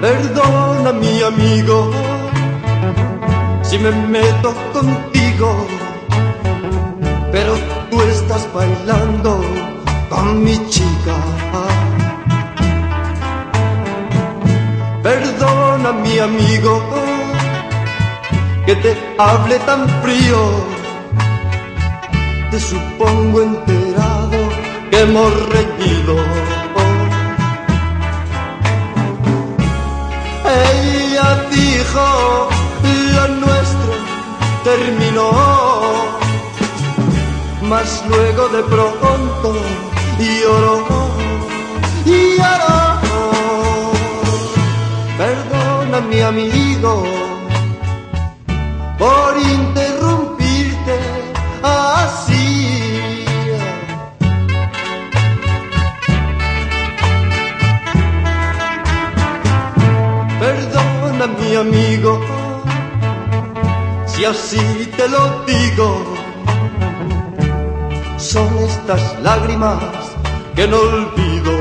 Perdona mi amigo si me meto contigo, pero tú estás bailando con mi chica. Perdona mi amigo que te hable tan frío, te supongo enterado que hemos reñido. Terminó, mas luego de pronto lloró, lloró. Perdona mi amigo por interrumpirte así. Perdona mi amigo si así te lo digo. Son estas lágrimas que no olvido.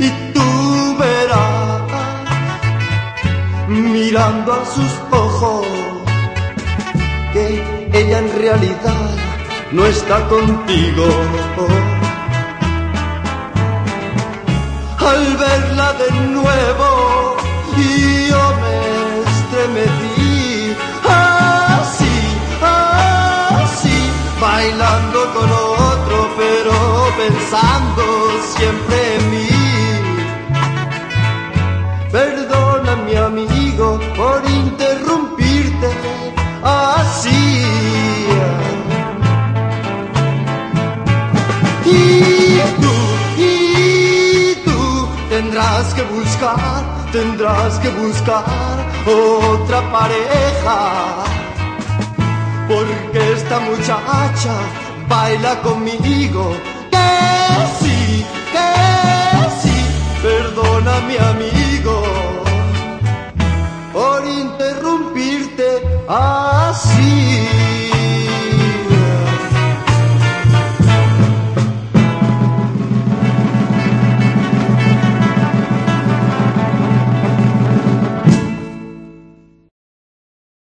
Y tú verás, mirando a sus ojos, que ella en realidad no está contigo. Al verla de nuevo, pensando siempre en mí. Perdona mi amigo por interrumpirte así. Y tú, y tú tendrás que buscar, tendrás que buscar otra pareja. Porque esta muchacha baila conmigo. Que sí, que sí, perdona mi amigo por interrumpirte así.